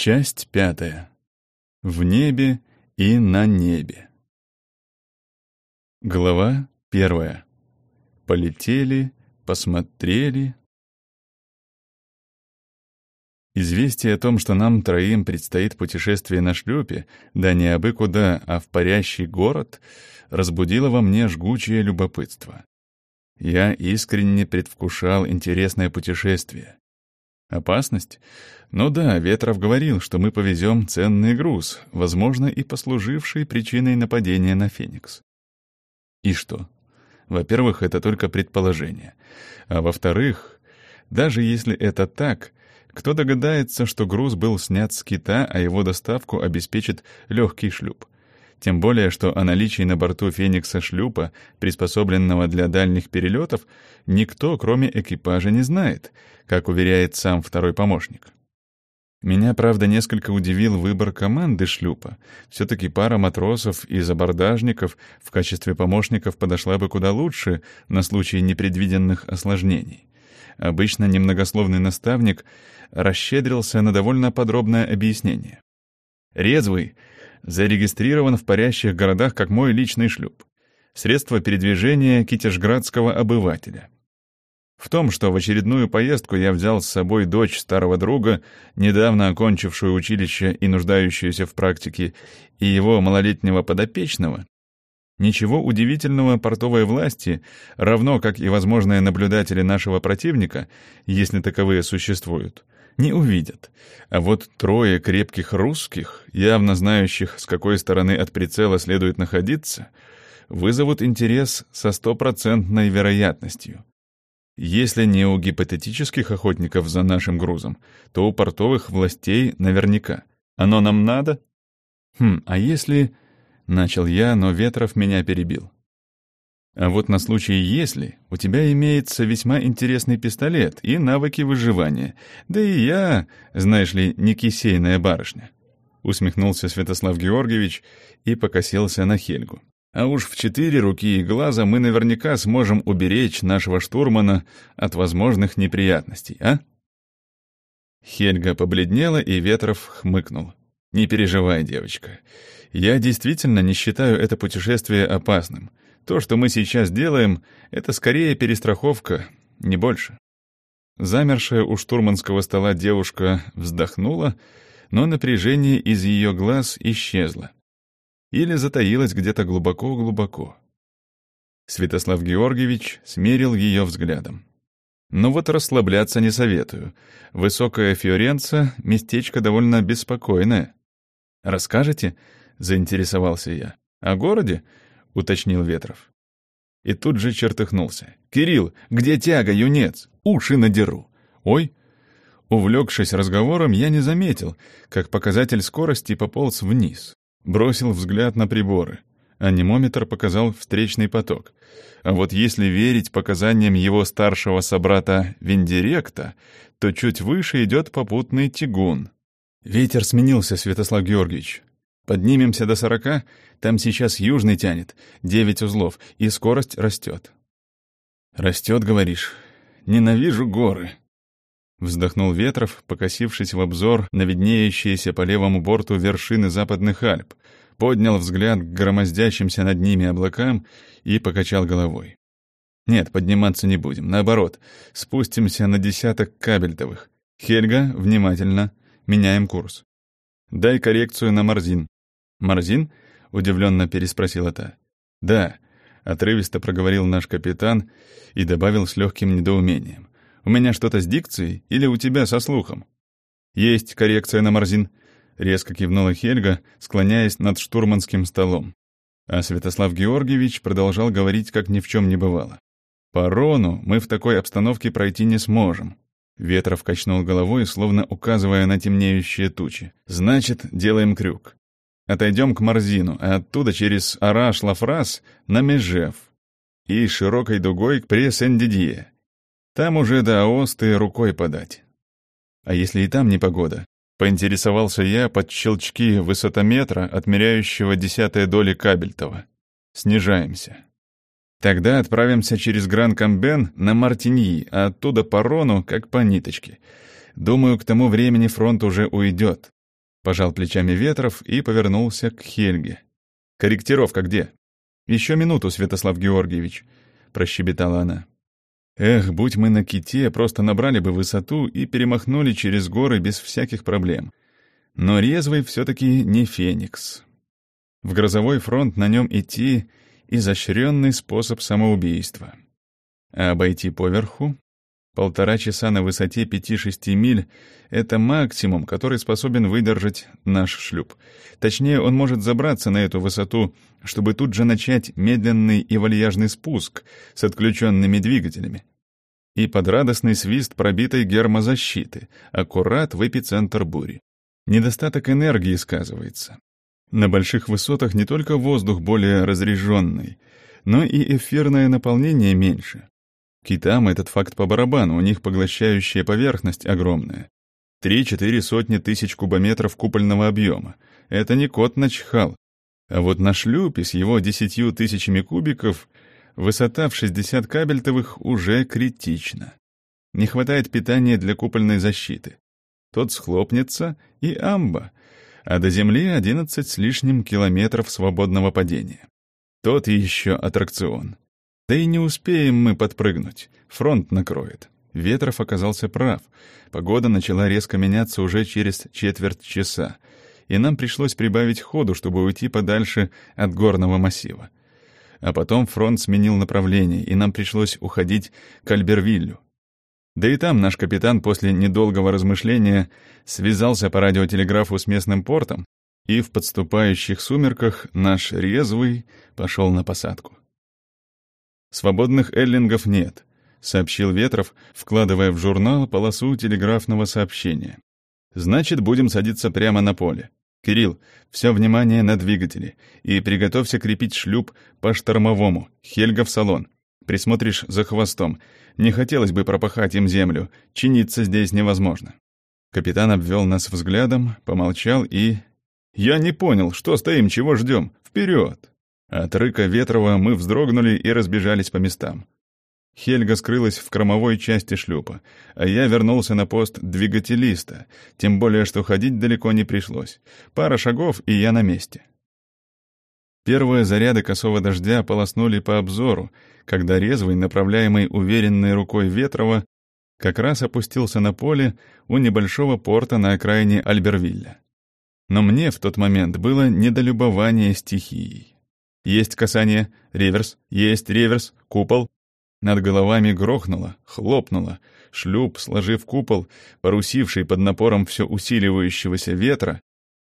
Часть пятая. В небе и на небе. Глава первая. Полетели, посмотрели. Известие о том, что нам троим предстоит путешествие на шлюпе, да не абы куда, а в парящий город, разбудило во мне жгучее любопытство. Я искренне предвкушал интересное путешествие. Опасность? Ну да, Ветров говорил, что мы повезем ценный груз, возможно, и послуживший причиной нападения на Феникс. И что? Во-первых, это только предположение. А во-вторых, даже если это так, кто догадается, что груз был снят с кита, а его доставку обеспечит легкий шлюп? Тем более, что о наличии на борту «Феникса» шлюпа, приспособленного для дальних перелетов, никто, кроме экипажа, не знает, как уверяет сам второй помощник. Меня, правда, несколько удивил выбор команды шлюпа. Все-таки пара матросов из абордажников в качестве помощников подошла бы куда лучше на случай непредвиденных осложнений. Обычно немногословный наставник расщедрился на довольно подробное объяснение. Резвый зарегистрирован в парящих городах как мой личный шлюп. Средство передвижения китежградского обывателя. В том, что в очередную поездку я взял с собой дочь старого друга, недавно окончившую училище и нуждающуюся в практике, и его малолетнего подопечного, ничего удивительного портовой власти, равно как и возможные наблюдатели нашего противника, если таковые существуют, не увидят. А вот трое крепких русских, явно знающих, с какой стороны от прицела следует находиться, вызовут интерес со стопроцентной вероятностью. Если не у гипотетических охотников за нашим грузом, то у портовых властей наверняка. Оно нам надо? Хм, а если... Начал я, но Ветров меня перебил. А вот на случай «если» у тебя имеется весьма интересный пистолет и навыки выживания. Да и я, знаешь ли, не кисейная барышня. Усмехнулся Святослав Георгиевич и покосился на Хельгу. А уж в четыре руки и глаза мы наверняка сможем уберечь нашего штурмана от возможных неприятностей, а? Хельга побледнела, и Ветров хмыкнул. «Не переживай, девочка. Я действительно не считаю это путешествие опасным. То, что мы сейчас делаем, это скорее перестраховка, не больше». Замершая у штурманского стола девушка вздохнула, но напряжение из ее глаз исчезло или затаилась где-то глубоко-глубоко. Святослав Георгиевич смерил ее взглядом. «Ну вот расслабляться не советую. Высокая Фиоренца — местечко довольно беспокойное. Расскажете?» — заинтересовался я. «О городе?» — уточнил Ветров. И тут же чертыхнулся. «Кирилл, где тяга, юнец? Уши надеру!» «Ой!» Увлекшись разговором, я не заметил, как показатель скорости пополз вниз. Бросил взгляд на приборы. Анимометр показал встречный поток. А вот если верить показаниям его старшего собрата Вендиректа, то чуть выше идет попутный тягун. Ветер сменился, Святослав Георгиевич. Поднимемся до сорока, там сейчас южный тянет, девять узлов, и скорость растет. Растет, говоришь? Ненавижу горы. Вздохнул Ветров, покосившись в обзор на виднеющиеся по левому борту вершины западных Альп, поднял взгляд к громоздящимся над ними облакам и покачал головой. «Нет, подниматься не будем. Наоборот, спустимся на десяток кабельтовых. Хельга, внимательно. Меняем курс. Дай коррекцию на Марзин». «Марзин?» — удивленно переспросила та. «Да», — отрывисто проговорил наш капитан и добавил с легким недоумением. У меня что-то с дикцией или у тебя со слухом?» «Есть коррекция на Морзин», — резко кивнула Хельга, склоняясь над штурманским столом. А Святослав Георгиевич продолжал говорить, как ни в чем не бывало. «По Рону мы в такой обстановке пройти не сможем». Ветров качнул головой, словно указывая на темнеющие тучи. «Значит, делаем крюк. Отойдем к Марзину, а оттуда через Араш-Лафрас на Межев и широкой дугой к Пресен-Дидье. Там уже до Аосты рукой подать. А если и там непогода? Поинтересовался я под щелчки высотометра, отмеряющего десятые доли Кабельтова. Снижаемся. Тогда отправимся через Гран-Камбен на Мартиньи, а оттуда по Рону, как по ниточке. Думаю, к тому времени фронт уже уйдет. Пожал плечами Ветров и повернулся к Хельге. «Корректировка где?» «Еще минуту, Святослав Георгиевич», — прощебетала она. «Эх, будь мы на ките, просто набрали бы высоту и перемахнули через горы без всяких проблем. Но резвый все-таки не феникс. В грозовой фронт на нем идти — изощренный способ самоубийства. А обойти поверху Полтора часа на высоте 5-6 миль — это максимум, который способен выдержать наш шлюп. Точнее, он может забраться на эту высоту, чтобы тут же начать медленный и вальяжный спуск с отключенными двигателями. И под радостный свист пробитой гермозащиты, аккурат в эпицентр бури. Недостаток энергии сказывается. На больших высотах не только воздух более разреженный, но и эфирное наполнение меньше. Китам этот факт по барабану, у них поглощающая поверхность огромная. Три-четыре сотни тысяч кубометров купольного объема. Это не кот начихал. А вот на шлюпе с его десятью тысячами кубиков высота в 60 кабельтовых уже критична. Не хватает питания для купольной защиты. Тот схлопнется и амба, а до земли 11 с лишним километров свободного падения. Тот еще аттракцион. Да и не успеем мы подпрыгнуть. Фронт накроет. Ветров оказался прав. Погода начала резко меняться уже через четверть часа, и нам пришлось прибавить ходу, чтобы уйти подальше от горного массива. А потом фронт сменил направление, и нам пришлось уходить к Альбервиллю. Да и там наш капитан после недолгого размышления связался по радиотелеграфу с местным портом, и в подступающих сумерках наш резвый пошел на посадку. «Свободных эллингов нет», — сообщил Ветров, вкладывая в журнал полосу телеграфного сообщения. «Значит, будем садиться прямо на поле. Кирилл, все внимание на двигатели. И приготовься крепить шлюп по штормовому. Хельга в салон. Присмотришь за хвостом. Не хотелось бы пропахать им землю. Чиниться здесь невозможно». Капитан обвел нас взглядом, помолчал и... «Я не понял, что стоим, чего ждем? Вперед!» От рыка Ветрова мы вздрогнули и разбежались по местам. Хельга скрылась в кромовой части шлюпа, а я вернулся на пост двигателиста, тем более, что ходить далеко не пришлось. Пара шагов, и я на месте. Первые заряды косого дождя полоснули по обзору, когда резвый, направляемый уверенной рукой Ветрова, как раз опустился на поле у небольшого порта на окраине Альбервилля. Но мне в тот момент было недолюбование стихией. Есть касание, реверс, есть реверс, купол. Над головами грохнуло, хлопнуло. Шлюп, сложив купол, порусивший под напором все усиливающегося ветра,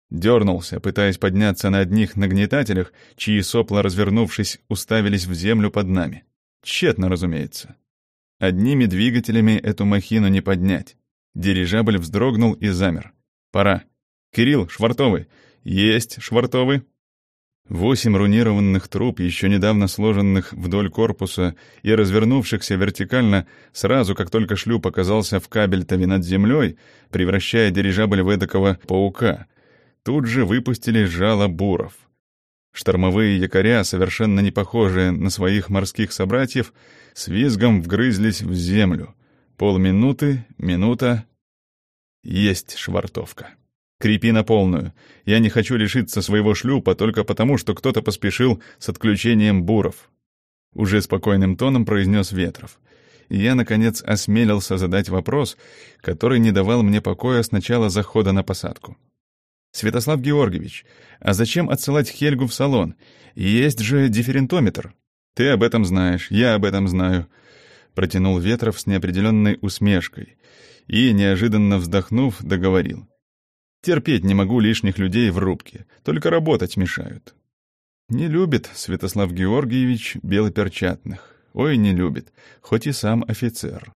дернулся, пытаясь подняться на одних нагнетателях, чьи сопла, развернувшись, уставились в землю под нами. Тщетно, разумеется. Одними двигателями эту махину не поднять. Дирижабль вздрогнул и замер. Пора. «Кирилл, швартовый!» «Есть, швартовый!» Восемь рунированных труб, еще недавно сложенных вдоль корпуса и развернувшихся вертикально сразу, как только шлюп оказался в кабельтове над землей, превращая дирижабль в эдакого паука, тут же выпустили жало буров. Штормовые якоря, совершенно не похожие на своих морских собратьев, с визгом вгрызлись в землю. Полминуты, минута. Есть швартовка. Крепи на полную. Я не хочу лишиться своего шлюпа только потому, что кто-то поспешил с отключением буров. Уже спокойным тоном произнес Ветров. И я, наконец, осмелился задать вопрос, который не давал мне покоя с начала захода на посадку. «Святослав Георгиевич, а зачем отсылать Хельгу в салон? Есть же дифферентометр». «Ты об этом знаешь, я об этом знаю», — протянул Ветров с неопределенной усмешкой и, неожиданно вздохнув, договорил. Терпеть не могу лишних людей в рубке, только работать мешают. Не любит Святослав Георгиевич белоперчатных. Ой, не любит, хоть и сам офицер.